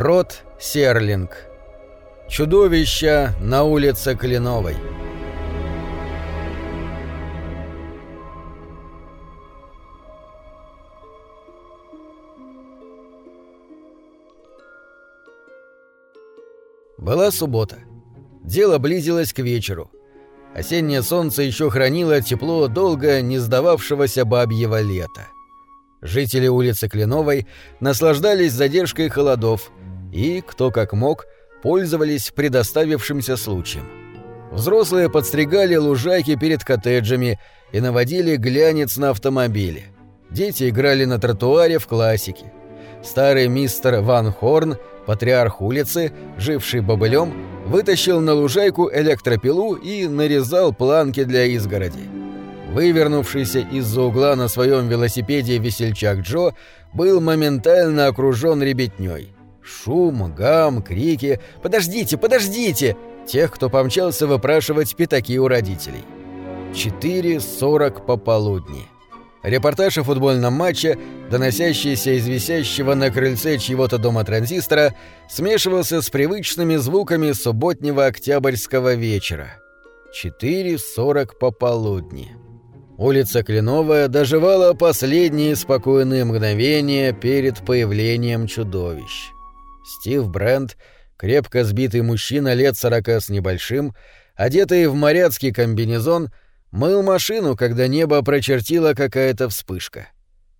Рот Серлинг. Чудовища на улице Кленовой. Была суббота. Дело близилось к вечеру. Осеннее солнце еще хранило тепло долго не сдававшегося бабьего лета. Жители улицы Кленовой наслаждались задержкой холодов и, кто как мог, пользовались предоставившимся случаем. Взрослые подстригали лужайки перед коттеджами и наводили глянец на автомобили. Дети играли на тротуаре в классике. Старый мистер Ван Хорн Патриарх улицы, живший бобылем, вытащил на лужайку электропилу и нарезал планки для изгороди. Вывернувшийся из-за угла на своем велосипеде весельчак Джо был моментально окружен ребятней. Шум, гам, крики «Подождите, подождите!» тех, кто помчался выпрашивать пятаки у родителей. 4.40 пополудни. Репортаж о футбольном матче, доносящийся из висящего на крыльце чьего-то дома транзистора, смешивался с привычными звуками субботнего октябрьского вечера. 4.40 пополудни. Улица Кленовая доживала последние спокойные мгновения перед появлением чудовищ. Стив Брент, крепко сбитый мужчина лет сорока с небольшим, одетый в моряцкий комбинезон — Мыл машину, когда небо прочертила какая-то вспышка.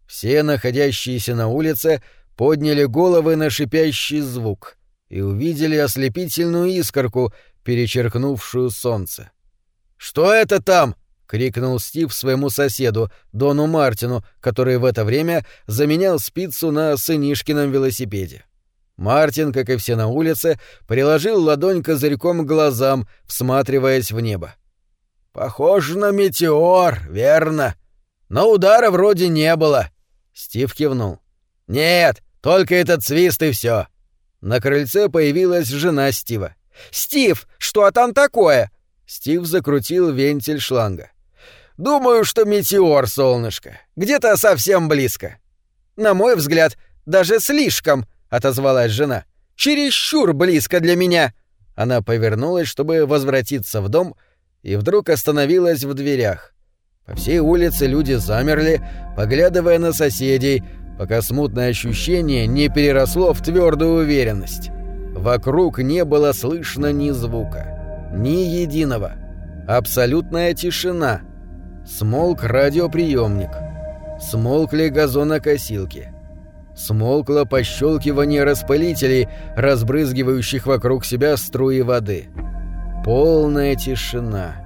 Все находящиеся на улице подняли головы на шипящий звук и увидели ослепительную искорку, перечеркнувшую солнце. «Что это там?» — крикнул Стив своему соседу, Дону Мартину, который в это время заменял спицу на сынишкином велосипеде. Мартин, как и все на улице, приложил ладонь козырьком к глазам, всматриваясь в небо. «Похоже на метеор, верно. Но удара вроде не было». Стив кивнул. «Нет, только этот свист и все. На крыльце появилась жена Стива. «Стив, что там такое?» Стив закрутил вентиль шланга. «Думаю, что метеор, солнышко. Где-то совсем близко». «На мой взгляд, даже слишком», — отозвалась жена. «Чересчур близко для меня». Она повернулась, чтобы возвратиться в дом, — и вдруг остановилась в дверях. По всей улице люди замерли, поглядывая на соседей, пока смутное ощущение не переросло в твердую уверенность. Вокруг не было слышно ни звука, ни единого. Абсолютная тишина. Смолк радиоприемник. Смолкли газонокосилки. Смолкло пощелкивание распылителей, разбрызгивающих вокруг себя струи воды. Полная тишина.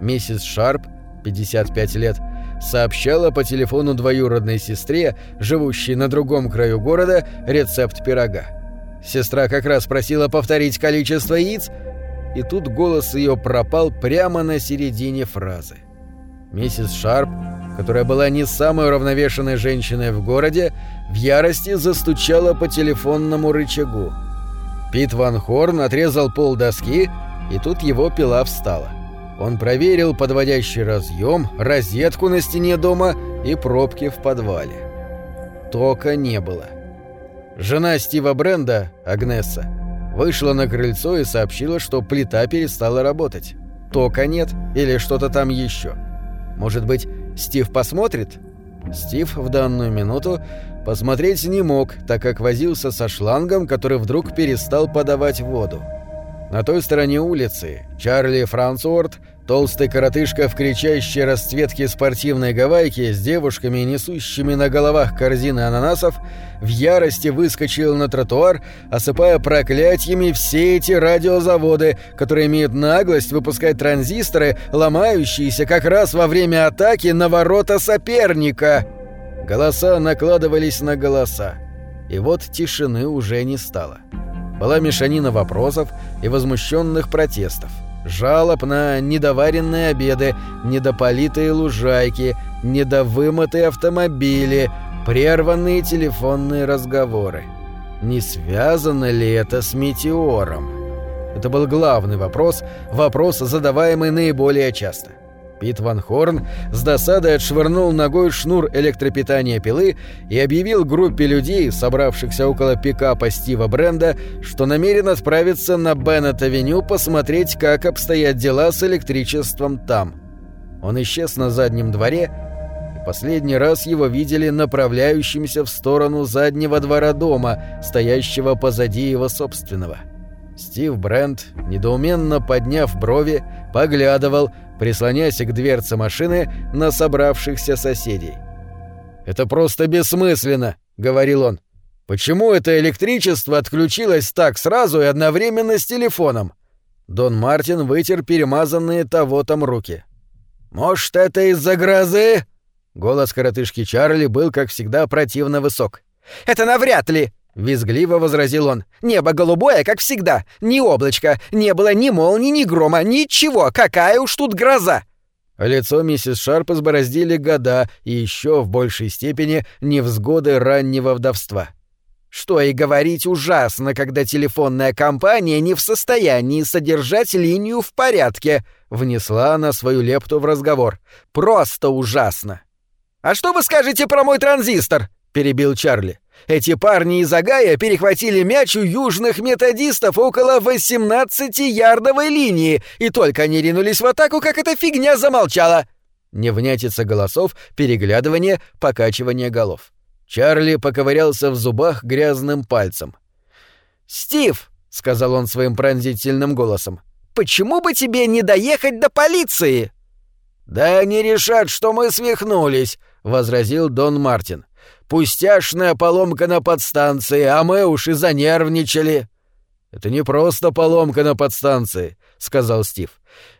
Миссис Шарп, 55 лет, сообщала по телефону двоюродной сестре, живущей на другом краю города, рецепт пирога. Сестра как раз просила повторить количество яиц, и тут голос ее пропал прямо на середине фразы. Миссис Шарп, которая была не самой уравновешенной женщиной в городе, в ярости застучала по телефонному рычагу. Пит Ван Хорн отрезал пол доски и тут его пила встала. Он проверил подводящий разъем, розетку на стене дома и пробки в подвале. Тока не было. Жена Стива Бренда, Агнесса, вышла на крыльцо и сообщила, что плита перестала работать. Тока нет или что-то там еще. Может быть, Стив посмотрит? Стив в данную минуту посмотреть не мог, так как возился со шлангом, который вдруг перестал подавать воду. На той стороне улицы Чарли Франсуорт, толстый коротышка в кричащей расцветке спортивной гавайки с девушками, несущими на головах корзины ананасов, в ярости выскочил на тротуар, осыпая проклятиями все эти радиозаводы, которые имеют наглость выпускать транзисторы, ломающиеся как раз во время атаки на ворота соперника. Голоса накладывались на голоса. И вот тишины уже не стало была мешанина вопросов и возмущенных протестов, жалоб на недоваренные обеды, недополитые лужайки, недовымытые автомобили, прерванные телефонные разговоры. Не связано ли это с метеором? Это был главный вопрос, вопрос, задаваемый наиболее часто. Пит Ван Хорн с досадой отшвырнул ногой шнур электропитания пилы и объявил группе людей, собравшихся около пикапа Стива Бренда, что намерен отправиться на Беннет-авеню посмотреть, как обстоят дела с электричеством там. Он исчез на заднем дворе, и последний раз его видели направляющимся в сторону заднего двора дома, стоящего позади его собственного. Стив Брент, недоуменно подняв брови, поглядывал, прислоняясь к дверце машины на собравшихся соседей. «Это просто бессмысленно», — говорил он. «Почему это электричество отключилось так сразу и одновременно с телефоном?» Дон Мартин вытер перемазанные того там руки. «Может, это из-за грозы?» Голос коротышки Чарли был, как всегда, противно высок. «Это навряд ли!» — визгливо возразил он. «Небо голубое, как всегда. Ни облачко. Не было ни молнии, ни грома. Ничего. Какая уж тут гроза!» Лицо миссис Шарп избороздили года и еще в большей степени невзгоды раннего вдовства. Что и говорить ужасно, когда телефонная компания не в состоянии содержать линию в порядке, внесла она свою лепту в разговор. Просто ужасно. А что вы скажете про мой транзистор? перебил Чарли. Эти парни из Агая перехватили мяч у южных методистов около 18-ярдовой линии, и только они ринулись в атаку, как эта фигня замолчала. Невнятица голосов, переглядывание, покачивание голов. Чарли поковырялся в зубах грязным пальцем. «Стив!» — сказал он своим пронзительным голосом. «Почему бы тебе не доехать до полиции?» «Да они решат, что мы свихнулись», — возразил Дон Мартин. Пустяшная поломка на подстанции, а мы уж и занервничали». «Это не просто поломка на подстанции», — сказал Стив.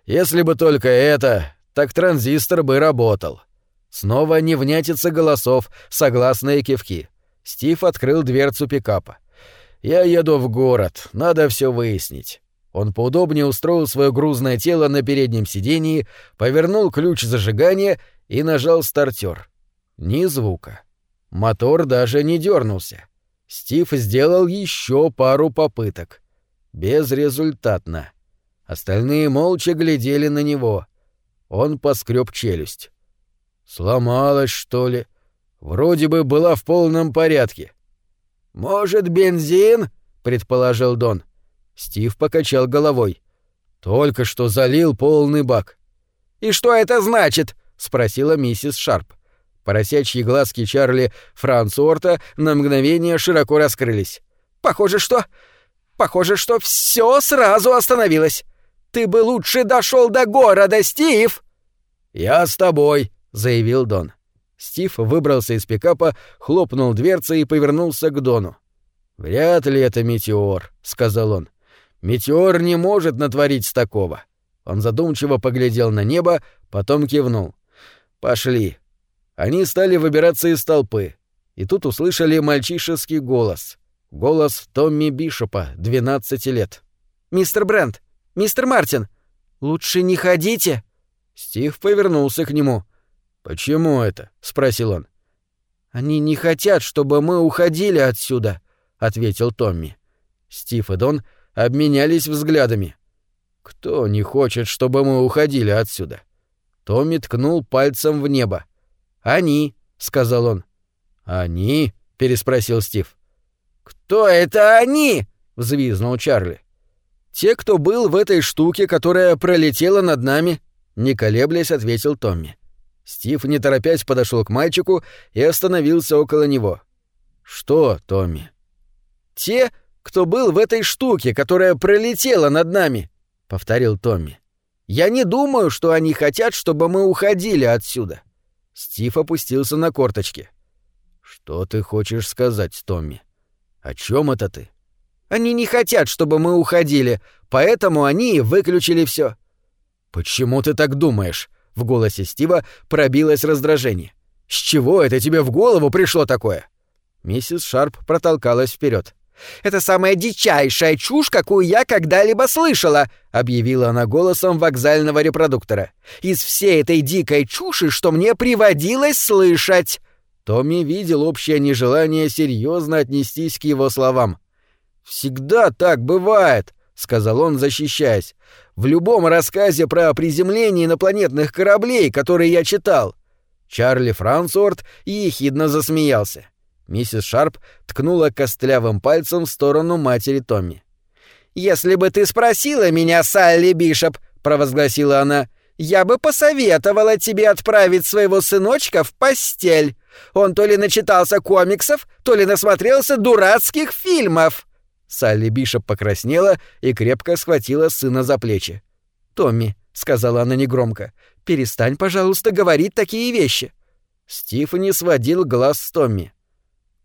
«Если бы только это, так транзистор бы работал». Снова невнятица голосов, согласные кивки. Стив открыл дверцу пикапа. «Я еду в город, надо все выяснить». Он поудобнее устроил свое грузное тело на переднем сидении, повернул ключ зажигания и нажал стартер. Ни звука. Мотор даже не дернулся. Стив сделал еще пару попыток. Безрезультатно. Остальные молча глядели на него. Он поскреб челюсть. Сломалась, что ли? Вроде бы была в полном порядке. Может, бензин? предположил Дон. Стив покачал головой. Только что залил полный бак. И что это значит? спросила миссис Шарп. Поросячьи глазки Чарли Франсуорта на мгновение широко раскрылись. «Похоже, что... Похоже, что все сразу остановилось. Ты бы лучше дошел до города, Стив!» «Я с тобой», — заявил Дон. Стив выбрался из пикапа, хлопнул дверцей и повернулся к Дону. «Вряд ли это метеор», — сказал он. «Метеор не может натворить такого». Он задумчиво поглядел на небо, потом кивнул. «Пошли, они стали выбираться из толпы, и тут услышали мальчишеский голос. Голос Томми Бишопа, 12 лет. «Мистер Брент! Мистер Мартин! Лучше не ходите!» Стив повернулся к нему. «Почему это?» — спросил он. «Они не хотят, чтобы мы уходили отсюда», — ответил Томми. Стив и Дон обменялись взглядами. «Кто не хочет, чтобы мы уходили отсюда?» Томми ткнул пальцем в небо. «Они», — сказал он. «Они?» — переспросил Стив. «Кто это они?» — взвизнул Чарли. «Те, кто был в этой штуке, которая пролетела над нами», — не колеблясь, ответил Томми. Стив, не торопясь, подошел к мальчику и остановился около него. «Что, Томми?» «Те, кто был в этой штуке, которая пролетела над нами», — повторил Томми. «Я не думаю, что они хотят, чтобы мы уходили отсюда». Стив опустился на корточки. «Что ты хочешь сказать, Томми? О чем это ты?» «Они не хотят, чтобы мы уходили, поэтому они выключили все. «Почему ты так думаешь?» — в голосе Стива пробилось раздражение. «С чего это тебе в голову пришло такое?» Миссис Шарп протолкалась вперед. «Это самая дичайшая чушь, какую я когда-либо слышала», — объявила она голосом вокзального репродуктора. «Из всей этой дикой чуши, что мне приводилось слышать». Томми видел общее нежелание серьезно отнестись к его словам. «Всегда так бывает», —— сказал он, защищаясь. «В любом рассказе про приземление инопланетных кораблей, который я читал». Чарли Франсуорт ехидно засмеялся. Миссис Шарп ткнула костлявым пальцем в сторону матери Томми. «Если бы ты спросила меня, Салли Бишоп», — провозгласила она, — «я бы посоветовала тебе отправить своего сыночка в постель. Он то ли начитался комиксов, то ли насмотрелся дурацких фильмов». Салли Бишоп покраснела и крепко схватила сына за плечи. «Томми», — сказала она негромко, — «перестань, пожалуйста, говорить такие вещи». Стифани сводил глаз с Томми.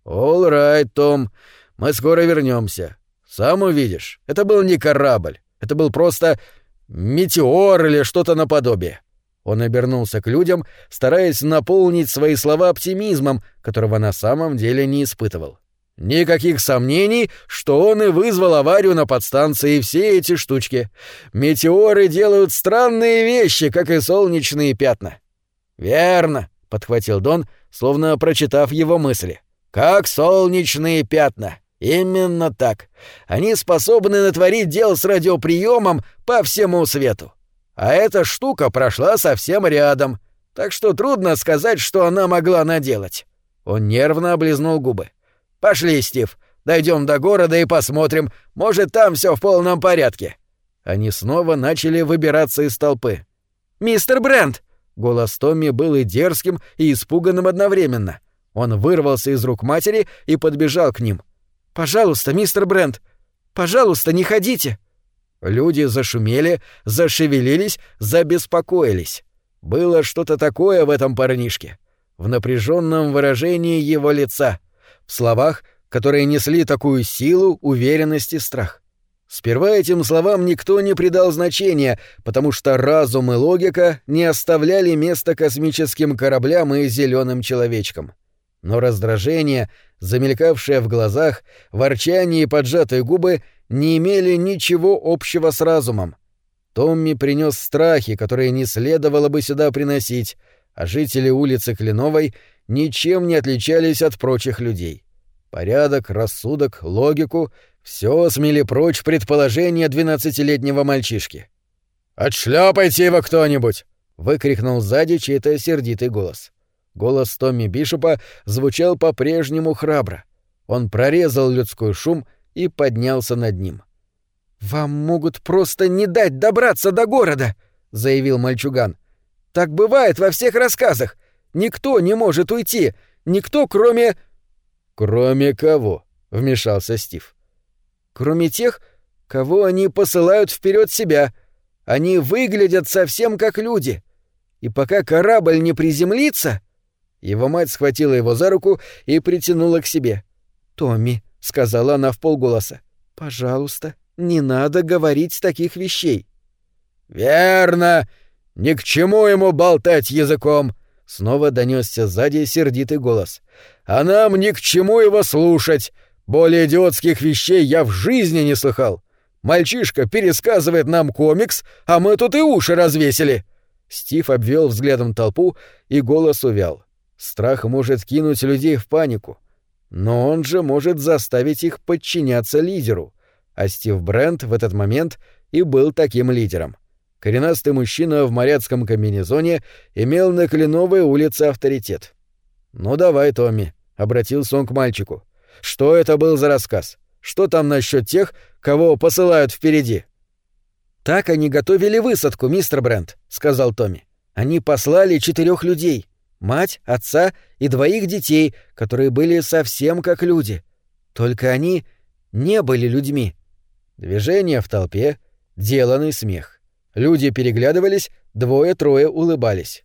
«All right, Том, мы скоро вернемся. Сам увидишь, это был не корабль, это был просто метеор или что-то наподобие». Он обернулся к людям, стараясь наполнить свои слова оптимизмом, которого на самом деле не испытывал. Никаких сомнений, что он и вызвал аварию на подстанции и все эти штучки. Метеоры делают странные вещи, как и солнечные пятна. «Верно», — подхватил Дон, словно прочитав его мысли. «Как солнечные пятна. Именно так. Они способны натворить дел с радиоприемом по всему свету. А эта штука прошла совсем рядом, так что трудно сказать, что она могла наделать». Он нервно облизнул губы. Пошли, Стив, дойдем до города и посмотрим, может, там все в полном порядке. Они снова начали выбираться из толпы. Мистер Брент! Голос Томми был и дерзким, и испуганным одновременно. Он вырвался из рук матери и подбежал к ним. «Пожалуйста, мистер Брент, пожалуйста, не ходите!» Люди зашумели, зашевелились, забеспокоились. Было что-то такое в этом парнишке, в напряженном выражении его лица — в словах, которые несли такую силу, уверенность и страх. Сперва этим словам никто не придал значения, потому что разум и логика не оставляли места космическим кораблям и зеленым человечкам. Но раздражение, замелькавшее в глазах, ворчание и поджатые губы не имели ничего общего с разумом. Томми принес страхи, которые не следовало бы сюда приносить, а жители улицы Кленовой ничем не отличались от прочих людей. Порядок, рассудок, логику — все смели прочь предположения двенадцатилетнего мальчишки. «Отшляпайте его кто-нибудь!» — выкрикнул сзади чей-то сердитый голос. Голос Томми Бишопа звучал по-прежнему храбро. Он прорезал людской шум и поднялся над ним. «Вам могут просто не дать добраться до города!» — заявил мальчуган. Так бывает во всех рассказах. Никто не может уйти. Никто, кроме... Кроме кого? Вмешался Стив. Кроме тех, кого они посылают вперед себя. Они выглядят совсем как люди. И пока корабль не приземлится... Его мать схватила его за руку и притянула к себе. «Томми», — сказала она в полголоса, — «пожалуйста, не надо говорить таких вещей». «Верно!» «Ни к чему ему болтать языком!» — снова донесся сзади сердитый голос. «А нам ни к чему его слушать! Более идиотских вещей я в жизни не слыхал! Мальчишка пересказывает нам комикс, а мы тут и уши развесили!» Стив обвел взглядом толпу, и голос увял. Страх может кинуть людей в панику, но он же может заставить их подчиняться лидеру, а Стив Брент в этот момент и был таким лидером. Коренастый мужчина в моряцком комбинезоне имел на Кленовой улице авторитет. «Ну давай, Томми», — обратился он к мальчику. «Что это был за рассказ? Что там насчет тех, кого посылают впереди?» «Так они готовили высадку, мистер Брент», — сказал Томми. «Они послали четырех людей. Мать, отца и двоих детей, которые были совсем как люди. Только они не были людьми». Движение в толпе, деланный смех. Люди переглядывались, двое-трое улыбались.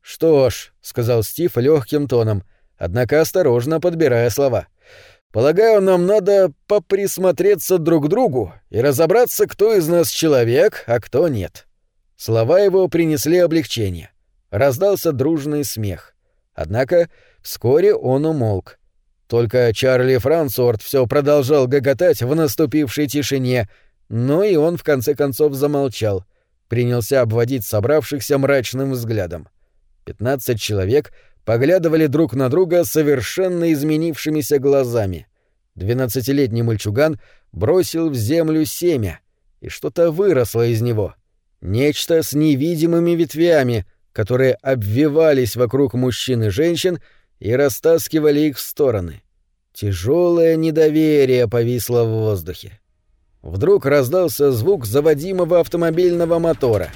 «Что ж», — сказал Стив легким тоном, однако осторожно подбирая слова. «Полагаю, нам надо поприсмотреться друг к другу и разобраться, кто из нас человек, а кто нет». Слова его принесли облегчение. Раздался дружный смех. Однако вскоре он умолк. Только Чарли Франсуорт все продолжал гоготать в наступившей тишине, но и он в конце концов замолчал — принялся обводить собравшихся мрачным взглядом. Пятнадцать человек поглядывали друг на друга совершенно изменившимися глазами. Двенадцатилетний мальчуган бросил в землю семя, и что-то выросло из него. Нечто с невидимыми ветвями, которые обвивались вокруг мужчин и женщин и растаскивали их в стороны. Тяжелое недоверие повисло в воздухе. Вдруг раздался звук заводимого автомобильного мотора,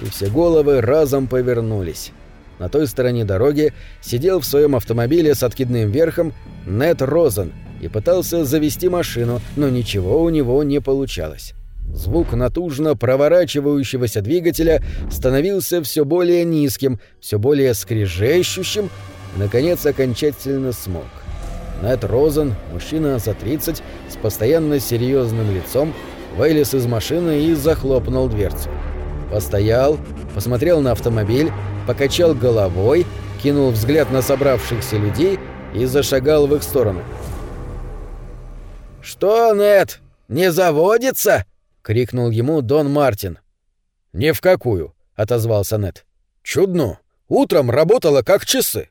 и все головы разом повернулись. На той стороне дороги сидел в своем автомобиле с откидным верхом Нет Розен и пытался завести машину, но ничего у него не получалось. Звук натужно проворачивающегося двигателя становился все более низким, все более скрежещущим, и, наконец, окончательно смог. Нэт Розен, мужчина за 30, с постоянно серьезным лицом, вылез из машины и захлопнул дверцу. Постоял, посмотрел на автомобиль, покачал головой, кинул взгляд на собравшихся людей и зашагал в их сторону. «Что, Нэт, не заводится?» — крикнул ему Дон Мартин. «Ни в какую», — отозвался Нэт. «Чудно. Утром работало как часы».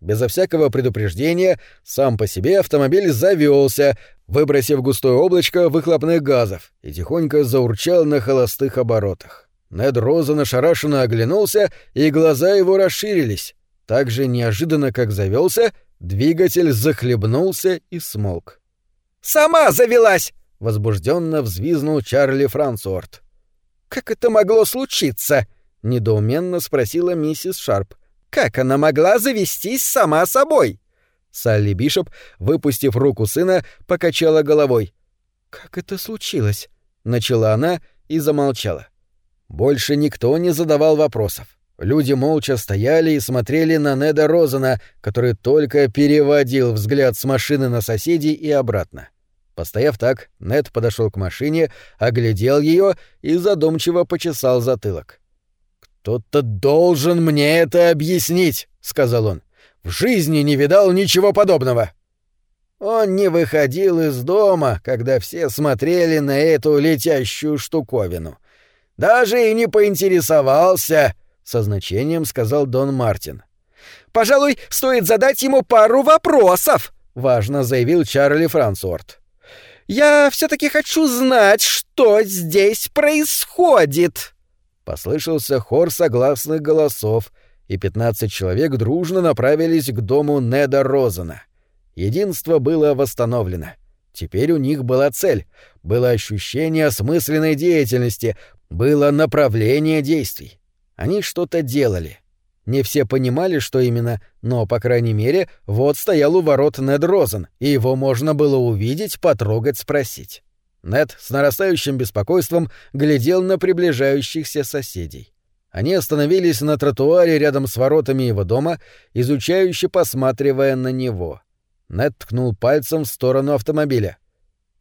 Безо всякого предупреждения, сам по себе автомобиль завелся, выбросив густое облачко выхлопных газов, и тихонько заурчал на холостых оборотах. Нед Розен ошарашенно оглянулся, и глаза его расширились. Так же неожиданно, как завелся, двигатель захлебнулся и смолк. «Сама завелась!» — возбужденно взвизнул Чарли Франсуорт. «Как это могло случиться?» — недоуменно спросила миссис Шарп. «Как она могла завестись сама собой?» Салли Бишоп, выпустив руку сына, покачала головой. «Как это случилось?» — начала она и замолчала. Больше никто не задавал вопросов. Люди молча стояли и смотрели на Неда Розена, который только переводил взгляд с машины на соседей и обратно. Постояв так, Нед подошел к машине, оглядел ее и задумчиво почесал затылок. «Кто-то должен мне это объяснить», — сказал он. «В жизни не видал ничего подобного». Он не выходил из дома, когда все смотрели на эту летящую штуковину. Даже и не поинтересовался, — со значением сказал Дон Мартин. «Пожалуй, стоит задать ему пару вопросов», — важно заявил Чарли Франсуорт. Я все-таки хочу знать, что здесь происходит!» Послышался хор согласных голосов, и пятнадцать человек дружно направились к дому Неда Розена. Единство было восстановлено. Теперь у них была цель, было ощущение осмысленной деятельности, было направление действий. Они что-то делали. Не все понимали, что именно, но, по крайней мере, вот стоял у ворот Нед Розен, и его можно было увидеть, потрогать, спросить. Нед с нарастающим беспокойством глядел на приближающихся соседей. Они остановились на тротуаре рядом с воротами его дома, изучающе посматривая на него. Нед ткнул пальцем в сторону автомобиля.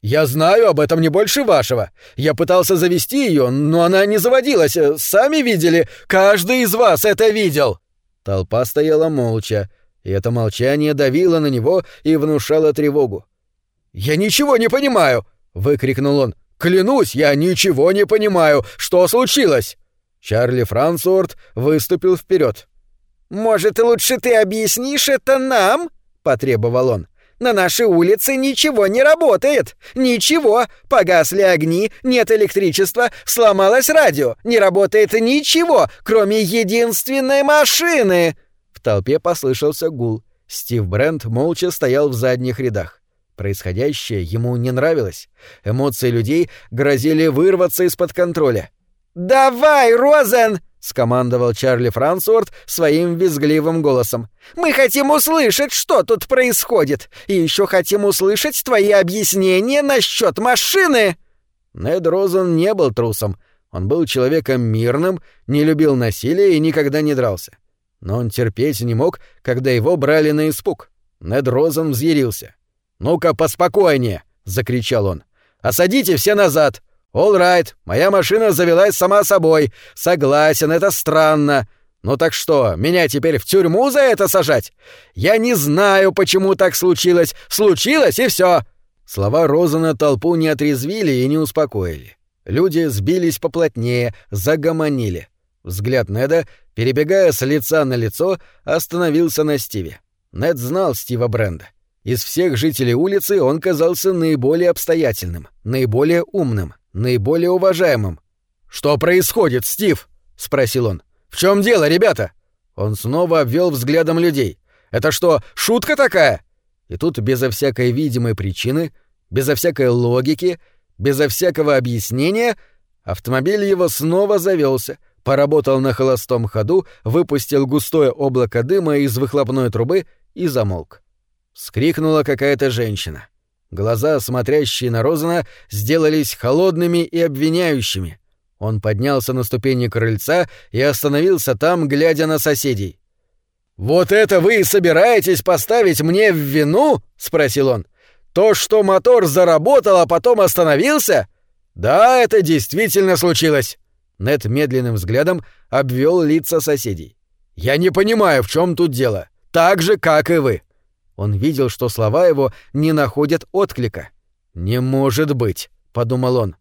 «Я знаю об этом не больше вашего. Я пытался завести ее, но она не заводилась. Сами видели. Каждый из вас это видел». Толпа стояла молча, и это молчание давило на него и внушало тревогу. «Я ничего не понимаю!» — выкрикнул он. «Клянусь, я ничего не понимаю! Что случилось?» Чарли Франсуорт выступил вперед. «Может, лучше ты объяснишь это нам?» — потребовал он. На нашей улице ничего не работает. Ничего. Погасли огни, нет электричества, сломалось радио. Не работает ничего, кроме единственной машины. В толпе послышался гул. Стив Брент молча стоял в задних рядах. Происходящее ему не нравилось. Эмоции людей грозили вырваться из-под контроля. «Давай, Розен!» — скомандовал Чарли Франсуорт своим визгливым голосом. «Мы хотим услышать, что тут происходит, и еще хотим услышать твои объяснения насчет машины!» Нед Розен не был трусом. Он был человеком мирным, не любил насилия и никогда не дрался. Но он терпеть не мог, когда его брали на испуг. Нед Розен взъярился. «Ну-ка, поспокойнее!» — закричал он. «Осадите все назад! «All моя машина завелась сама собой. Согласен, это странно. Ну так что, меня теперь в тюрьму за это сажать? Я не знаю, почему так случилось. Случилось и все. Слова Розана толпу не отрезвили и не успокоили. Люди сбились поплотнее, загомонили. Взгляд Неда, перебегая с лица на лицо, остановился на Стиве. Нед знал Стива Бренда. Из всех жителей улицы он казался наиболее обстоятельным, наиболее умным, наиболее уважаемым. «Что происходит, Стив?» — спросил он. «В чем дело, ребята?» Он снова обвел взглядом людей. «Это что, шутка такая?» И тут безо всякой видимой причины, безо всякой логики, безо всякого объяснения автомобиль его снова завелся, поработал на холостом ходу, выпустил густое облако дыма из выхлопной трубы и замолк. Скрикнула какая-то женщина. Глаза, смотрящие на Розена, сделались холодными и обвиняющими. Он поднялся на ступени крыльца и остановился там, глядя на соседей. «Вот это вы собираетесь поставить мне в вину?» — спросил он. «То, что мотор заработал, а потом остановился? Да, это действительно случилось». Нед медленным взглядом обвел лица соседей. «Я не понимаю, в чем тут дело. Так же, как и вы. Он видел, что слова его не находят отклика. «Не может быть», — подумал он.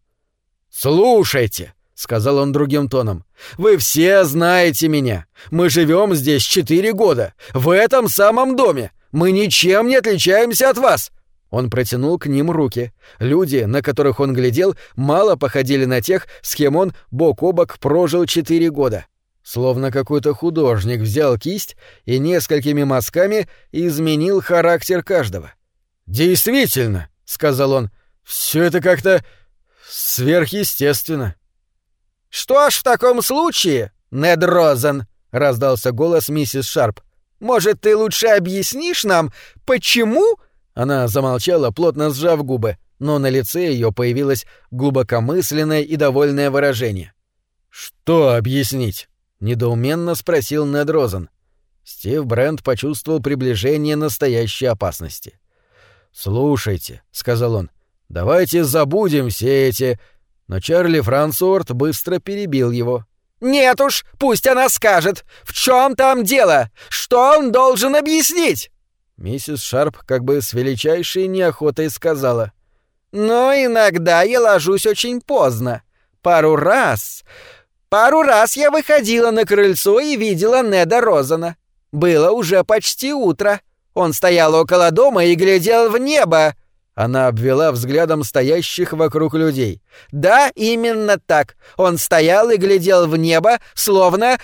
«Слушайте», — сказал он другим тоном, — «вы все знаете меня. Мы живем здесь четыре года, в этом самом доме. Мы ничем не отличаемся от вас». Он протянул к ним руки. Люди, на которых он глядел, мало походили на тех, с кем он бок о бок прожил четыре года. Словно какой-то художник взял кисть и несколькими мазками изменил характер каждого. «Действительно», — сказал он, — «все это как-то сверхъестественно». «Что ж в таком случае, Нед Розен?» — раздался голос миссис Шарп. «Может, ты лучше объяснишь нам, почему...» Она замолчала, плотно сжав губы, но на лице ее появилось глубокомысленное и довольное выражение. «Что объяснить?» — недоуменно спросил Нед Розен. Стив Брент почувствовал приближение настоящей опасности. «Слушайте», — сказал он, — «давайте забудем все эти...» Но Чарли Франсуорт быстро перебил его. «Нет уж, пусть она скажет, в чем там дело, что он должен объяснить!» Миссис Шарп как бы с величайшей неохотой сказала. «Но иногда я ложусь очень поздно. Пару раз Пару раз я выходила на крыльцо и видела Неда Розана. Было уже почти утро. Он стоял около дома и глядел в небо. Она обвела взглядом стоящих вокруг людей. Да, именно так. Он стоял и глядел в небо, словно...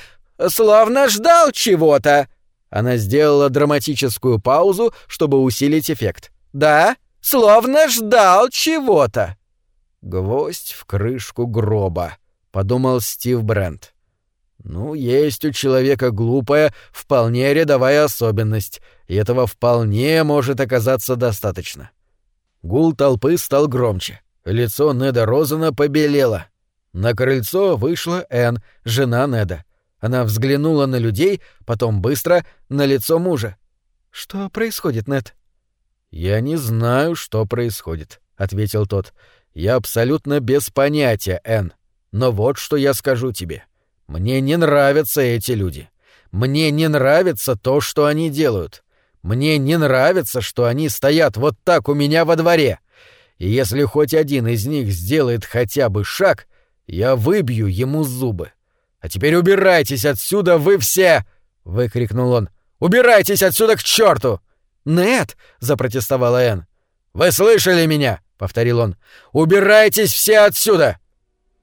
словно ждал чего-то. Она сделала драматическую паузу, чтобы усилить эффект. Да, словно ждал чего-то. Гвоздь в крышку гроба подумал Стив Брент. Ну, есть у человека глупая, вполне рядовая особенность, и этого вполне может оказаться достаточно. Гул толпы стал громче. Лицо Неда Розена побелело. На крыльцо вышла Энн, жена Неда. Она взглянула на людей, потом быстро на лицо мужа. «Что происходит, Нед?» «Я не знаю, что происходит», — ответил тот. «Я абсолютно без понятия, Энн. Но вот что я скажу тебе. Мне не нравятся эти люди. Мне не нравится то, что они делают. Мне не нравится, что они стоят вот так у меня во дворе. И если хоть один из них сделает хотя бы шаг, я выбью ему зубы. А теперь убирайтесь отсюда вы все, выкрикнул он. Убирайтесь отсюда к черту! Нет, запротестовала Энн. Вы слышали меня? повторил он. Убирайтесь все отсюда!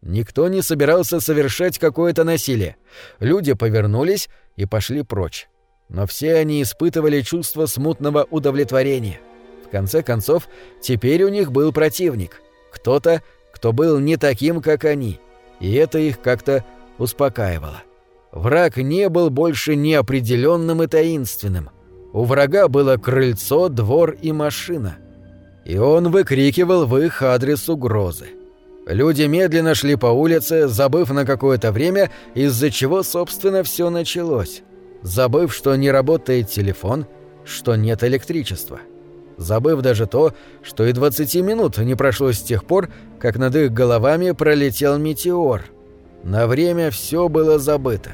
Никто не собирался совершать какое-то насилие. Люди повернулись и пошли прочь. Но все они испытывали чувство смутного удовлетворения. В конце концов, теперь у них был противник. Кто-то, кто был не таким, как они. И это их как-то успокаивало. Враг не был больше неопределенным и таинственным. У врага было крыльцо, двор и машина. И он выкрикивал в их адрес угрозы. Люди медленно шли по улице, забыв на какое-то время, из-за чего, собственно, все началось. Забыв, что не работает телефон, что нет электричества. Забыв даже то, что и 20 минут не прошло с тех пор, как над их головами пролетел метеор. На время все было забыто.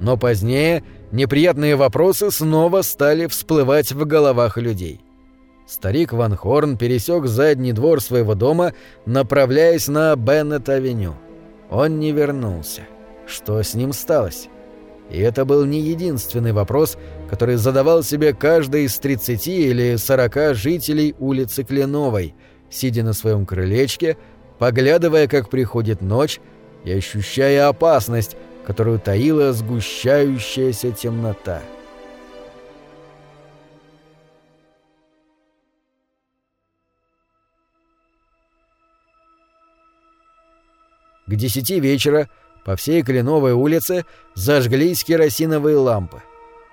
Но позднее неприятные вопросы снова стали всплывать в головах людей. Старик Ван Хорн пересек задний двор своего дома, направляясь на Беннет-авеню. Он не вернулся. Что с ним сталось? И это был не единственный вопрос, который задавал себе каждый из 30 или 40 жителей улицы Кленовой, сидя на своем крылечке, поглядывая, как приходит ночь, и ощущая опасность, которую таила сгущающаяся темнота. К десяти вечера по всей Кленовой улице зажглись керосиновые лампы.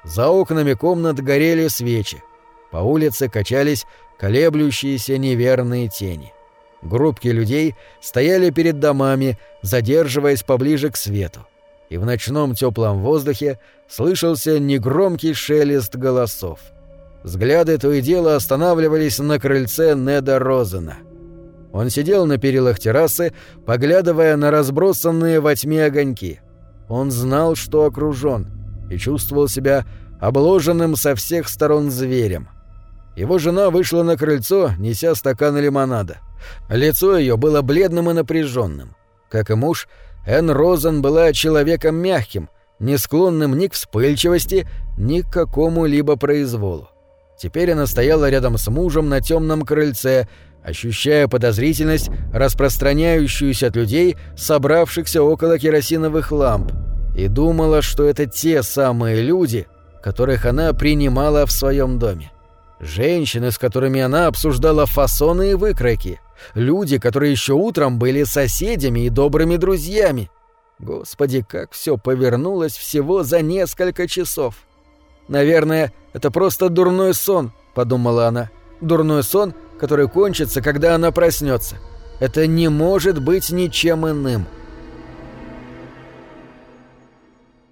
За окнами комнат горели свечи. По улице качались колеблющиеся неверные тени. Группки людей стояли перед домами, задерживаясь поближе к свету. И в ночном теплом воздухе слышался негромкий шелест голосов. Взгляды то и дело останавливались на крыльце Неда Розена — он сидел на перилах террасы, поглядывая на разбросанные во тьме огоньки. Он знал, что окружен, и чувствовал себя обложенным со всех сторон зверем. Его жена вышла на крыльцо, неся стакан лимонада. Лицо ее было бледным и напряженным. Как и муж, Энн Розен была человеком мягким, не склонным ни к вспыльчивости, ни к какому-либо произволу. Теперь она стояла рядом с мужем на темном крыльце, ощущая подозрительность, распространяющуюся от людей, собравшихся около керосиновых ламп, и думала, что это те самые люди, которых она принимала в своем доме. Женщины, с которыми она обсуждала фасоны и выкройки. Люди, которые еще утром были соседями и добрыми друзьями. Господи, как все повернулось всего за несколько часов. «Наверное, это просто дурной сон», — подумала она. «Дурной сон, который кончится, когда она проснется. Это не может быть ничем иным.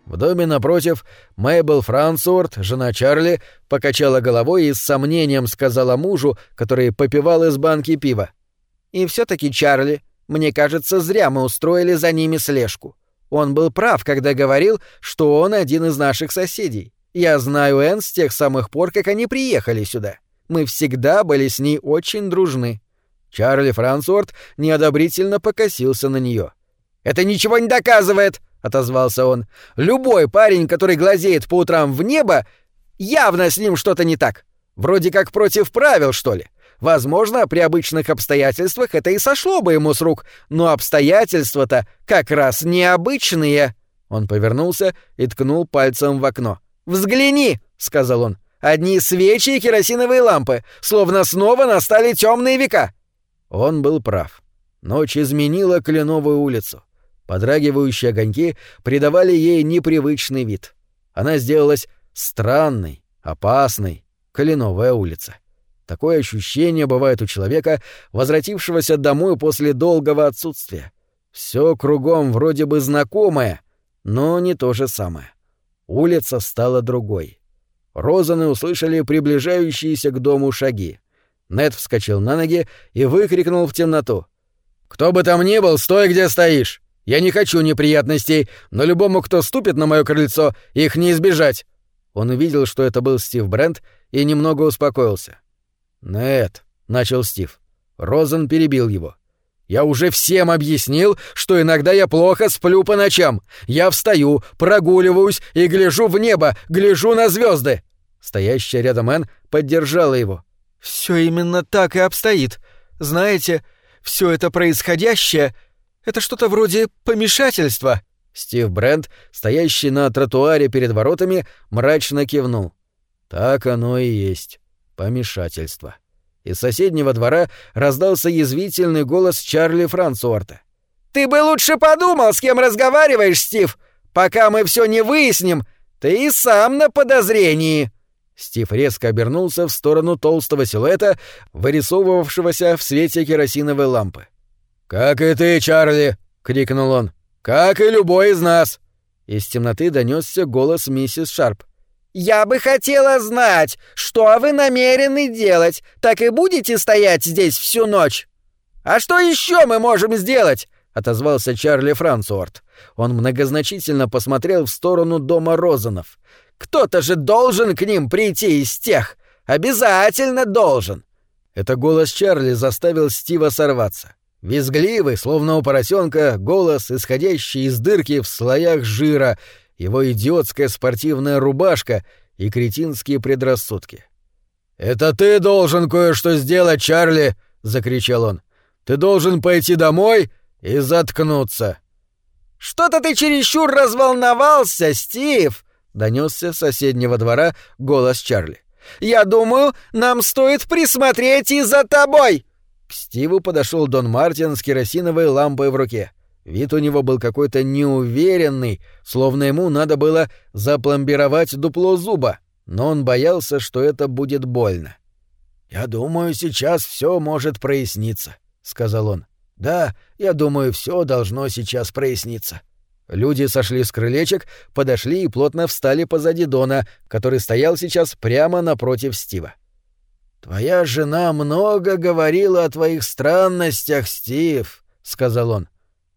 В доме напротив Мэйбл Франсуорт, жена Чарли, покачала головой и с сомнением сказала мужу, который попивал из банки пива. «И все-таки, Чарли, мне кажется, зря мы устроили за ними слежку. Он был прав, когда говорил, что он один из наших соседей. Я знаю Энн с тех самых пор, как они приехали сюда. Мы всегда были с ней очень дружны. Чарли Франсуорт неодобрительно покосился на нее. «Это ничего не доказывает!» — отозвался он. «Любой парень, который глазеет по утрам в небо, явно с ним что-то не так. Вроде как против правил, что ли. Возможно, при обычных обстоятельствах это и сошло бы ему с рук, но обстоятельства-то как раз необычные». Он повернулся и ткнул пальцем в окно. «Взгляни!» — сказал он. Одни свечи и керосиновые лампы, словно снова настали темные века. Он был прав. Ночь изменила Кленовую улицу. Подрагивающие огоньки придавали ей непривычный вид. Она сделалась странной, опасной, Кленовая улица. Такое ощущение бывает у человека, возвратившегося домой после долгого отсутствия. Все кругом вроде бы знакомое, но не то же самое. Улица стала другой. Розаны услышали приближающиеся к дому шаги. Нед вскочил на ноги и выкрикнул в темноту. «Кто бы там ни был, стой, где стоишь! Я не хочу неприятностей, но любому, кто ступит на мое крыльцо, их не избежать!» Он увидел, что это был Стив Брент, и немного успокоился. «Нед», — начал Стив. Розен перебил его. Я уже всем объяснил, что иногда я плохо сплю по ночам. Я встаю, прогуливаюсь и гляжу в небо, гляжу на звезды. Стоящая рядом Энн поддержала его. Все именно так и обстоит. Знаете, все это происходящее — это что-то вроде помешательства. Стив Брент, стоящий на тротуаре перед воротами, мрачно кивнул. Так оно и есть. Помешательство. Из соседнего двора раздался язвительный голос Чарли Франсуорта. «Ты бы лучше подумал, с кем разговариваешь, Стив! Пока мы все не выясним, ты и сам на подозрении!» Стив резко обернулся в сторону толстого силуэта, вырисовывавшегося в свете керосиновой лампы. «Как и ты, Чарли!» — крикнул он. «Как и любой из нас!» Из темноты донесся голос миссис Шарп. «Я бы хотела знать, что вы намерены делать. Так и будете стоять здесь всю ночь?» «А что еще мы можем сделать?» — отозвался Чарли Франсуорт. Он многозначительно посмотрел в сторону дома Розанов. «Кто-то же должен к ним прийти из тех! Обязательно должен!» Это голос Чарли заставил Стива сорваться. Визгливый, словно у поросенка, голос, исходящий из дырки в слоях жира, его идиотская спортивная рубашка, и кретинские предрассудки. «Это ты должен кое-что сделать, Чарли!» — закричал он. «Ты должен пойти домой и заткнуться!» «Что-то ты чересчур разволновался, Стив!» — донесся с соседнего двора голос Чарли. «Я думаю, нам стоит присмотреть и за тобой!» К Стиву подошел Дон Мартин с керосиновой лампой в руке. Вид у него был какой-то неуверенный, словно ему надо было запломбировать дупло зуба, но он боялся, что это будет больно. «Я думаю, сейчас все может проясниться», — сказал он. «Да, я думаю, все должно сейчас проясниться». Люди сошли с крылечек, подошли и плотно встали позади Дона, который стоял сейчас прямо напротив Стива. «Твоя жена много говорила о твоих странностях, Стив», — сказал он.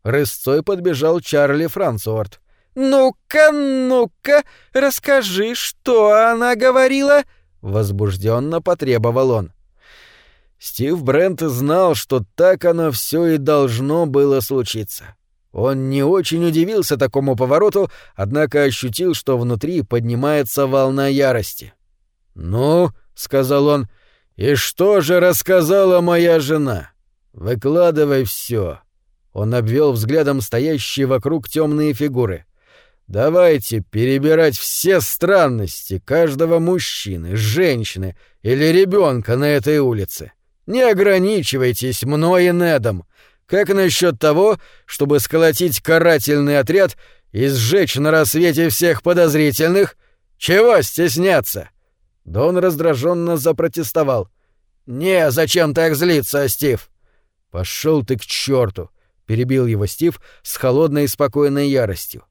Рысцой подбежал Чарли Франсуорт. «Ну-ка, ну-ка, расскажи, что она говорила?» — возбужденно потребовал он. Стив Брент знал, что так оно все и должно было случиться. Он не очень удивился такому повороту, однако ощутил, что внутри поднимается волна ярости. «Ну», — сказал он, — «и что же рассказала моя жена? Выкладывай все. Он обвел взглядом стоящие вокруг темные фигуры. Давайте перебирать все странности каждого мужчины, женщины или ребенка на этой улице. Не ограничивайтесь мной и Недом. Как насчет того, чтобы сколотить карательный отряд и сжечь на рассвете всех подозрительных? Чего стесняться? Дон раздраженно запротестовал. «Не, зачем так злиться, Стив?» «Пошел ты к черту! — перебил его Стив с холодной и спокойной яростью.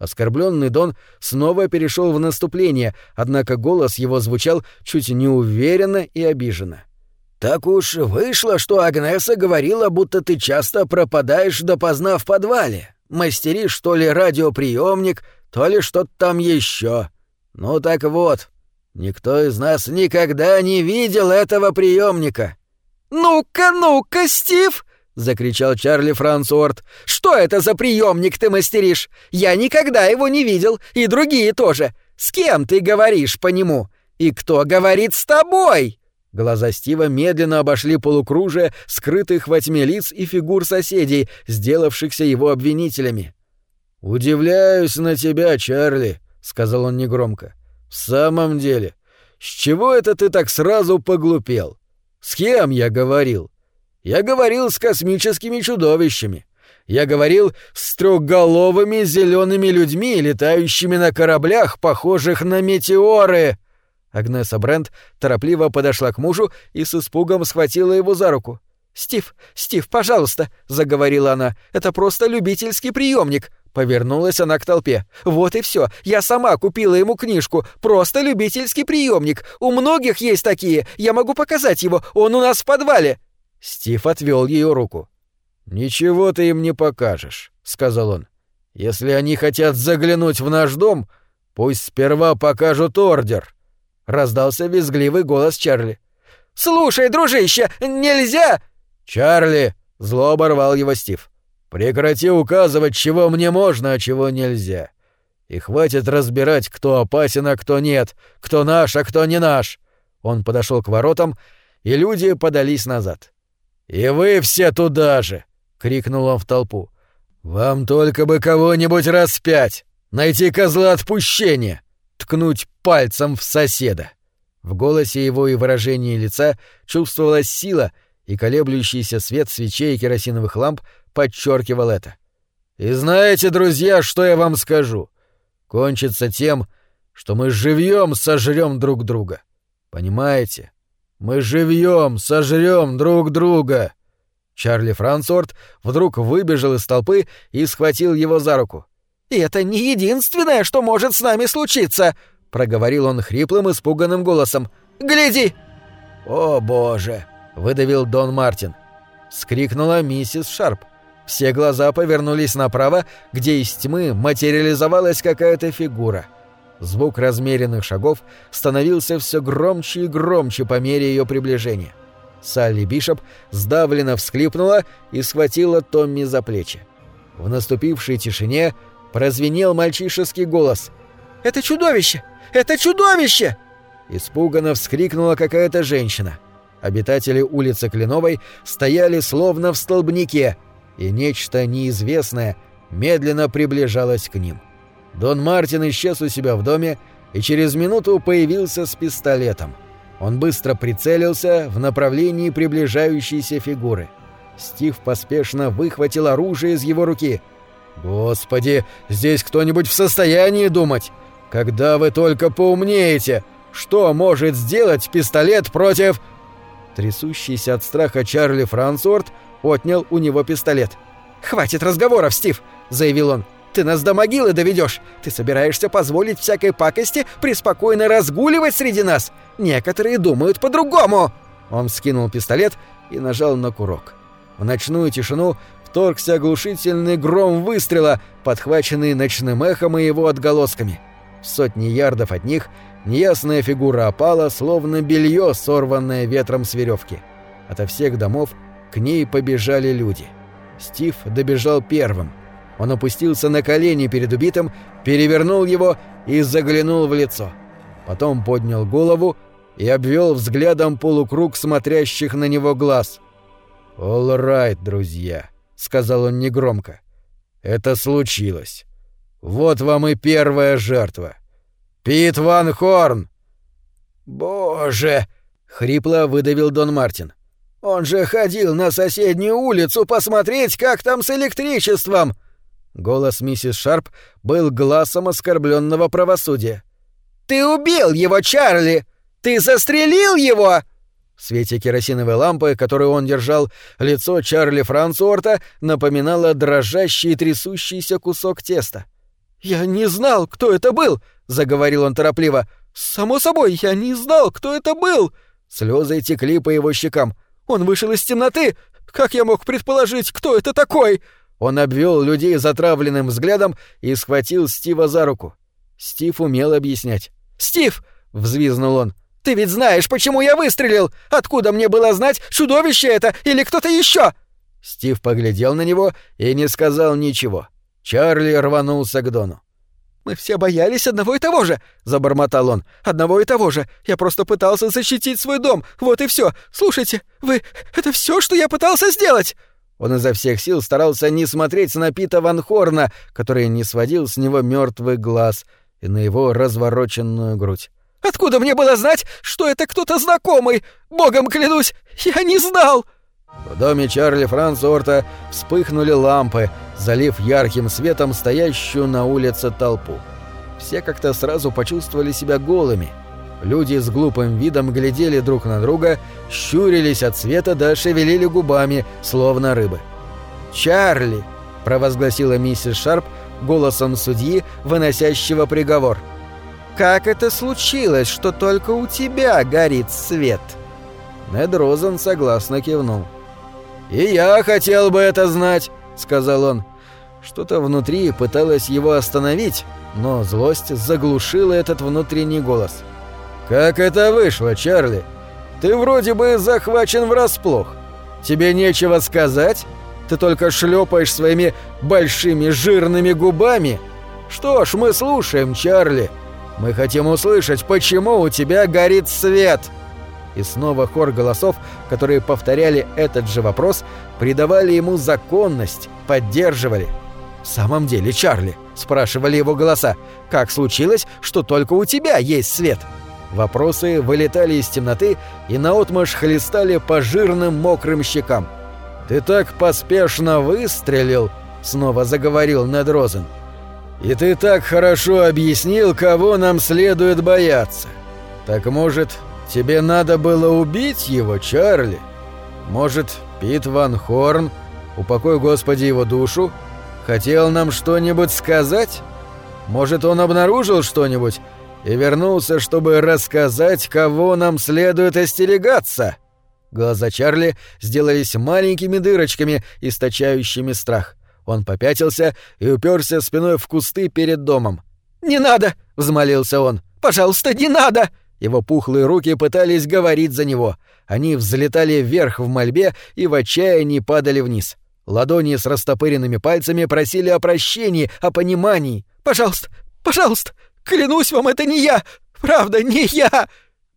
Оскорбленный Дон снова перешел в наступление, однако голос его звучал чуть неуверенно и обиженно. «Так уж вышло, что Агнеса говорила, будто ты часто пропадаешь допоздна в подвале. Мастеришь то ли радиоприемник, то ли что-то там еще. Ну так вот, никто из нас никогда не видел этого приемника». «Ну-ка, ну-ка, Стив!» — закричал Чарли Франсуорт. «Что это за приемник ты мастеришь? Я никогда его не видел, и другие тоже. С кем ты говоришь по нему? И кто говорит с тобой?» Глаза Стива медленно обошли полукружие скрытых во тьме лиц и фигур соседей, сделавшихся его обвинителями. «Удивляюсь на тебя, Чарли», — сказал он негромко. «В самом деле, с чего это ты так сразу поглупел? С кем я говорил? Я говорил с космическими чудовищами. Я говорил с трехголовыми зелеными людьми, летающими на кораблях, похожих на метеоры. Агнеса Брент торопливо подошла к мужу и с испугом схватила его за руку. «Стив, Стив, пожалуйста», — заговорила она, — «это просто любительский приемник. Повернулась она к толпе. «Вот и все. Я сама купила ему книжку. Просто любительский приемник. У многих есть такие. Я могу показать его. Он у нас в подвале». Стив отвел ее руку. «Ничего ты им не покажешь», — сказал он. «Если они хотят заглянуть в наш дом, пусть сперва покажут ордер». Раздался визгливый голос Чарли. «Слушай, дружище, нельзя!» «Чарли!» — зло оборвал его Стив. «Прекрати указывать, чего мне можно, а чего нельзя. И хватит разбирать, кто опасен, а кто нет, кто наш, а кто не наш». Он подошел к воротам, и люди подались назад. «И вы все туда же!» — крикнул он в толпу. «Вам только бы кого-нибудь распять! Найти козла отпущения! Ткнуть пальцем в соседа!» В голосе его и выражении лица чувствовалась сила, и колеблющийся свет свечей и керосиновых ламп подчеркивал это. «И знаете, друзья, что я вам скажу? Кончится тем, что мы живьем сожрем друг друга. Понимаете? Мы живьем, сожрем друг друга!» Чарли Франсорт вдруг выбежал из толпы и схватил его за руку. «И это не единственное, что может с нами случиться!» — проговорил он хриплым, испуганным голосом. «Гляди!» «О, боже!» — выдавил Дон Мартин. Скрикнула миссис Шарп. Все глаза повернулись направо, где из тьмы материализовалась какая-то фигура — Звук размеренных шагов становился все громче и громче по мере ее приближения. Салли Бишоп сдавленно всхлипнула и схватила Томми за плечи. В наступившей тишине прозвенел мальчишеский голос. Это чудовище! Это чудовище!» Испуганно вскрикнула какая-то женщина. Обитатели улицы Кленовой стояли словно в столбнике, и нечто неизвестное медленно приближалось к ним. Дон Мартин исчез у себя в доме и через минуту появился с пистолетом. Он быстро прицелился в направлении приближающейся фигуры. Стив поспешно выхватил оружие из его руки. «Господи, здесь кто-нибудь в состоянии думать? Когда вы только поумнеете? Что может сделать пистолет против...» Трясущийся от страха Чарли Франсуорт отнял у него пистолет. «Хватит разговоров, Стив!» — заявил он. «Ты нас до могилы доведешь. Ты собираешься позволить всякой пакости преспокойно разгуливать среди нас? Некоторые думают по-другому!» Он скинул пистолет и нажал на курок. В ночную тишину вторгся оглушительный гром выстрела, подхваченный ночным эхом и его отголосками. Сотни ярдов от них неясная фигура опала, словно белье, сорванное ветром с веревки. Ото всех домов к ней побежали люди. Стив добежал первым. Он опустился на колени перед убитым, перевернул его и заглянул в лицо. Потом поднял голову и обвел взглядом полукруг смотрящих на него глаз. «All right, друзья», — сказал он негромко. «Это случилось. Вот вам и первая жертва. Пит Ван Хорн!» «Боже!» — хрипло выдавил Дон Мартин. Он же ходил на соседнюю улицу посмотреть, как там с электричеством!» Голос миссис Шарп был глазом оскорбленного правосудия. «Ты убил его, Чарли! Ты застрелил его!» В свете керосиновой лампы, которую он держал, лицо Чарли Франсуорта напоминало дрожащий и трясущийся кусок теста. «Я не знал, кто это был!» — заговорил он торопливо. «Само собой, я не знал, кто это был!» Слезы текли по его щекам. Он вышел из темноты! Как я мог предположить, кто это такой?» Он обвел людей затравленным взглядом и схватил Стива за руку. Стив умел объяснять. «Стив!» — взвизнул он. «Ты ведь знаешь, почему я выстрелил! Откуда мне было знать, чудовище это или кто-то еще?» Стив поглядел на него и не сказал ничего. Чарли рванулся к Дону. «Мы все боялись одного и того же», — забормотал он. «Одного и того же. Я просто пытался защитить свой дом. Вот и все. Слушайте, вы... Это все, что я пытался сделать!» Он изо всех сил старался не смотреть на Пита Ван Хорна, который не сводил с него мертвый глаз и на его развороченную грудь. «Откуда мне было знать, что это кто-то знакомый? Богом клянусь, я не знал!» В доме Чарли Франсуорта вспыхнули лампы, залив ярким светом стоящую на улице толпу. Все как-то сразу почувствовали себя голыми. Люди с глупым видом глядели друг на друга, щурились от света да шевелили губами, словно рыбы. «Чарли!» – провозгласила миссис Шарп голосом судьи, выносящего приговор. «Как это случилось, что только у тебя горит свет?» Нед Розен согласно кивнул. «И я хотел бы это знать», — сказал он. Что-то внутри пыталось его остановить, но злость заглушила этот внутренний голос. «Как это вышло, Чарли? Ты вроде бы захвачен врасплох. Тебе нечего сказать? Ты только шлепаешь своими большими жирными губами? Что ж, мы слушаем, Чарли. Мы хотим услышать, почему у тебя горит свет». И снова хор голосов, которые повторяли этот же вопрос, придавали ему законность, поддерживали. «В самом деле, Чарли», — спрашивали его голоса, — «как случилось, что только у тебя есть свет?» Вопросы вылетали из темноты и наотмашь хлестали по жирным мокрым щекам. «Ты так поспешно выстрелил», — снова заговорил Нед Розен. «И ты так хорошо объяснил, кого нам следует бояться. Так, может, Тебе надо было убить его, Чарли? Может, Пит Ван Хорн, упокой Господи его душу, хотел нам что-нибудь сказать? Может, он обнаружил что-нибудь и вернулся, чтобы рассказать, кого нам следует остерегаться?» Глаза Чарли сделались маленькими дырочками, источающими страх. Он попятился и уперся спиной в кусты перед домом. «Не надо!» — взмолился он. «Пожалуйста, не надо!» Его пухлые руки пытались говорить за него. Они взлетали вверх в мольбе и в отчаянии падали вниз. Ладони с растопыренными пальцами просили о прощении, о понимании. «Пожалуйста, пожалуйста, Клянусь вам, это не я! Правда, не я!»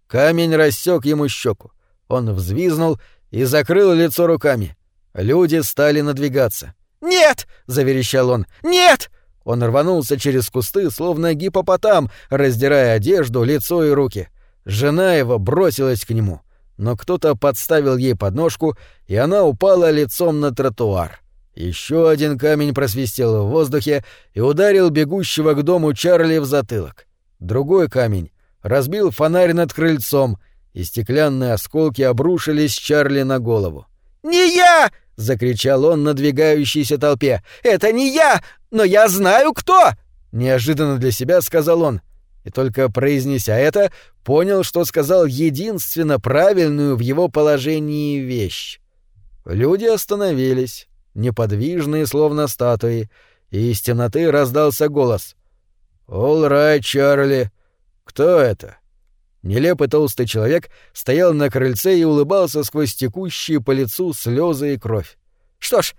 Камень рассек ему щеку. Он взвизнул и закрыл лицо руками. Люди стали надвигаться. «Нет!» — заверещал он. «Нет!» Он рванулся через кусты, словно гипопотам, раздирая одежду, лицо и руки. Жена его бросилась к нему, но кто-то подставил ей подножку, и она упала лицом на тротуар. Еще один камень просвистел в воздухе и ударил бегущего к дому Чарли в затылок. Другой камень разбил фонарь над крыльцом, и стеклянные осколки обрушились Чарли на голову. «Не я!» — закричал он надвигающейся толпе. «Это не я! Но я знаю, кто!» Неожиданно для себя сказал он. И только произнеся это, понял, что сказал единственно правильную в его положении вещь. Люди остановились неподвижные, словно статуи, и из темноты раздался голос. «All right, Чарли. Кто это?» Нелепый толстый человек стоял на крыльце и улыбался сквозь текущие по лицу слезы и кровь. «Что ж,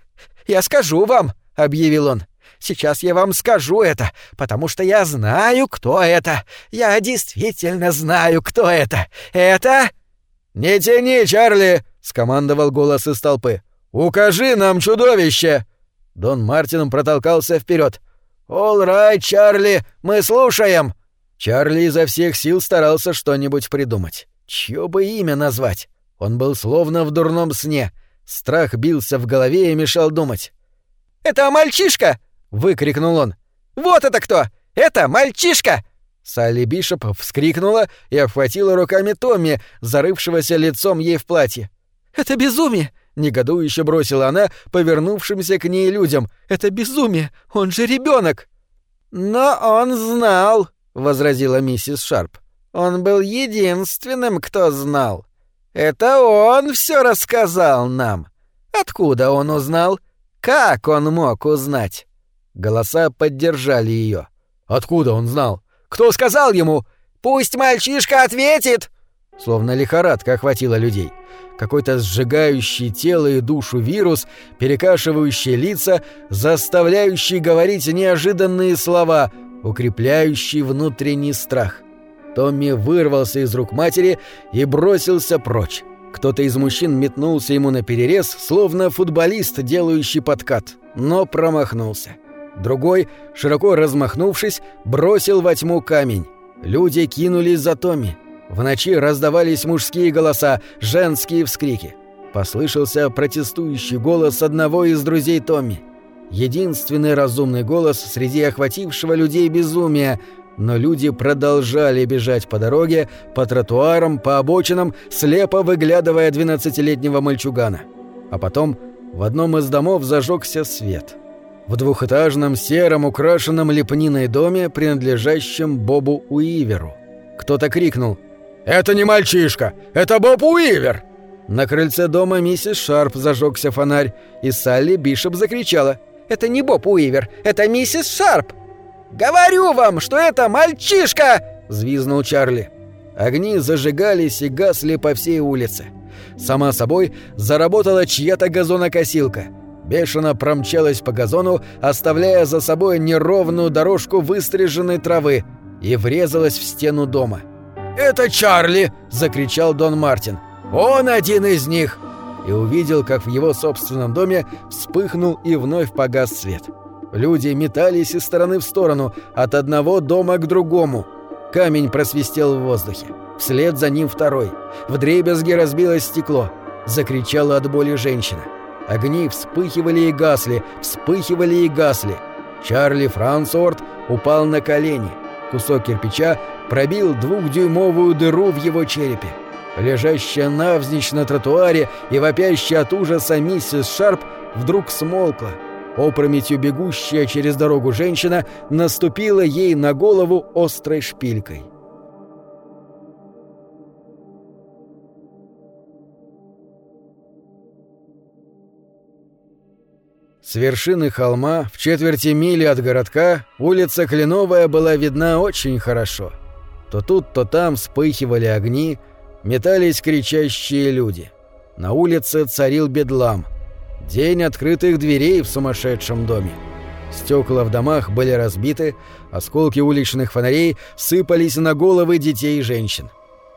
я скажу вам», — объявил он. «Сейчас я вам скажу это, потому что я знаю, кто это. Я действительно знаю, кто это. Это...» «Не тяни, Чарли!» — скомандовал голос из толпы. «Укажи нам чудовище!» Дон Мартин протолкался вперед. «All right, Чарли, мы слушаем!» Чарли изо всех сил старался что-нибудь придумать. Чье бы имя назвать? Он был словно в дурном сне. Страх бился в голове и мешал думать. «Это мальчишка!» — выкрикнул он. «Вот это кто! Это мальчишка!» Салли Бишоп вскрикнула и обхватила руками Томми, зарывшегося лицом ей в платье. «Это безумие! — негодующе бросила она повернувшимся к ней людям. «Это безумие! Он же ребенок. «Но он знал», — возразила миссис Шарп. «Он был единственным, кто знал. Это он все рассказал нам. Откуда он узнал? Как он мог узнать?» Голоса поддержали ее. «Откуда он знал? Кто сказал ему? Пусть мальчишка ответит!» Словно лихорадка охватила людей какой-то сжигающий тело и душу вирус, перекашивающий лица, заставляющий говорить неожиданные слова, укрепляющий внутренний страх. Томми вырвался из рук матери и бросился прочь. Кто-то из мужчин метнулся ему на перерез, словно футболист, делающий подкат, но промахнулся. Другой, широко размахнувшись, бросил во тьму камень. Люди кинулись за Томми. В ночи раздавались мужские голоса, женские вскрики. Послышался протестующий голос одного из друзей Томми. Единственный разумный голос среди охватившего людей безумия, но люди продолжали бежать по дороге, по тротуарам, по обочинам, слепо выглядывая двенадцатилетнего мальчугана. А потом в одном из домов зажегся свет. В двухэтажном сером украшенном лепниной доме, принадлежащем Бобу Уиверу. Кто-то крикнул «Это не мальчишка! Это Боб Уивер!» На крыльце дома миссис Шарп зажегся фонарь, и Салли Бишоп закричала. «Это не Боб Уивер, это миссис Шарп!» «Говорю вам, что это мальчишка!» — взвизнул Чарли. Огни зажигались и гасли по всей улице. Сама собой заработала чья-то газонокосилка. Бешено промчалась по газону, оставляя за собой неровную дорожку выстриженной травы, и врезалась в стену дома. — «Это Чарли!» — закричал Дон Мартин. «Он один из них!» И увидел, как в его собственном доме вспыхнул и вновь погас свет. Люди метались из стороны в сторону, от одного дома к другому. Камень просвистел в воздухе. Вслед за ним второй. В дребезги разбилось стекло. Закричала от боли женщина. Огни вспыхивали и гасли, вспыхивали и гасли. Чарли Франсуорт упал на колени. Кусок кирпича пробил двухдюймовую дыру в его черепе. Лежащая навзничь на тротуаре и вопящая от ужаса миссис Шарп вдруг смолкла. Опрометью бегущая через дорогу женщина наступила ей на голову острой шпилькой. С вершины холма, в четверти мили от городка, улица Кленовая была видна очень хорошо — то тут, то там вспыхивали огни, метались кричащие люди. На улице царил бедлам. День открытых дверей в сумасшедшем доме. Стекла в домах были разбиты, осколки уличных фонарей сыпались на головы детей и женщин.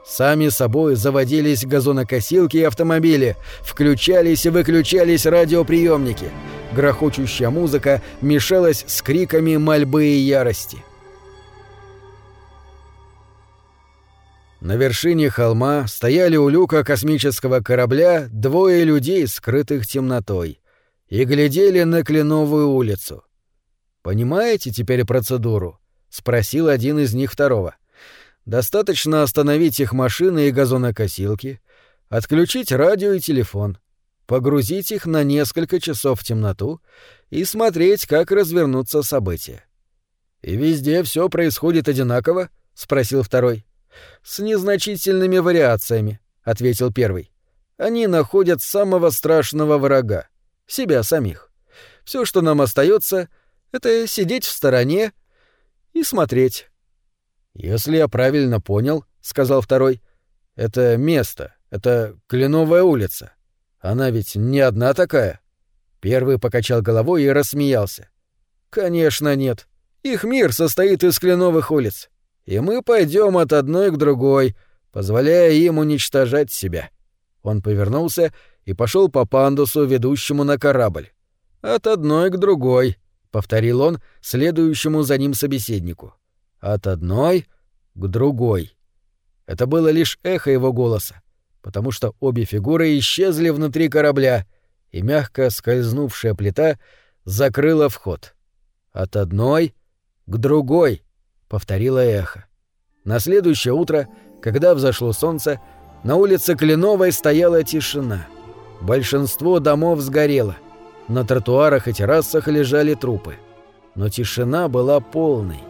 Сами собой заводились газонокосилки и автомобили, включались и выключались радиоприемники. Грохочущая музыка мешалась с криками мольбы и ярости. На вершине холма стояли у люка космического корабля двое людей, скрытых темнотой, и глядели на Кленовую улицу. «Понимаете теперь процедуру?» — спросил один из них второго. «Достаточно остановить их машины и газонокосилки, отключить радио и телефон, погрузить их на несколько часов в темноту и смотреть, как развернутся события». «И везде все происходит одинаково?» — спросил второй. «С незначительными вариациями», — ответил первый. «Они находят самого страшного врага — себя самих. Все, что нам остается, это сидеть в стороне и смотреть. Если я правильно понял, сказал второй, это место, это Кленовая улица. Она ведь не одна такая. Первый покачал головой и рассмеялся. Конечно, нет. Их мир состоит из кленовых улиц. И мы пойдем от одной к другой, позволяя им уничтожать себя. Он повернулся и пошел по пандусу, ведущему на корабль. От одной к другой, — повторил он следующему за ним собеседнику. «От одной к другой». Это было лишь эхо его голоса, потому что обе фигуры исчезли внутри корабля, и мягко скользнувшая плита закрыла вход. «От одной к другой», — повторило эхо. На следующее утро, когда взошло солнце, на улице Кленовой стояла тишина. Большинство домов сгорело — на тротуарах и террасах лежали трупы. Но тишина была полной.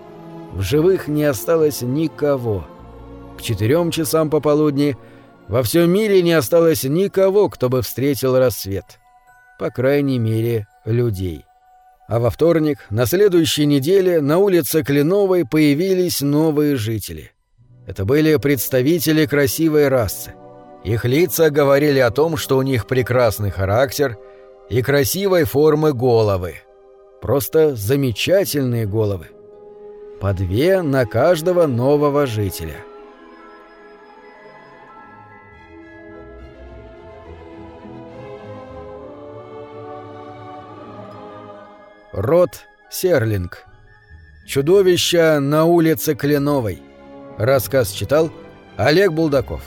В живых не осталось никого. К четырем часам пополудни во всем мире не осталось никого, кто бы встретил рассвет. По крайней мере, людей. А во вторник, на следующей неделе, на улице Кленовой появились новые жители. Это были представители красивой расы. Их лица говорили о том, что у них прекрасный характер — и красивой формы головы. Просто замечательные головы. По две на каждого нового жителя. Род Серлинг. Чудовища на улице Кленовой. Рассказ читал Олег Булдаков.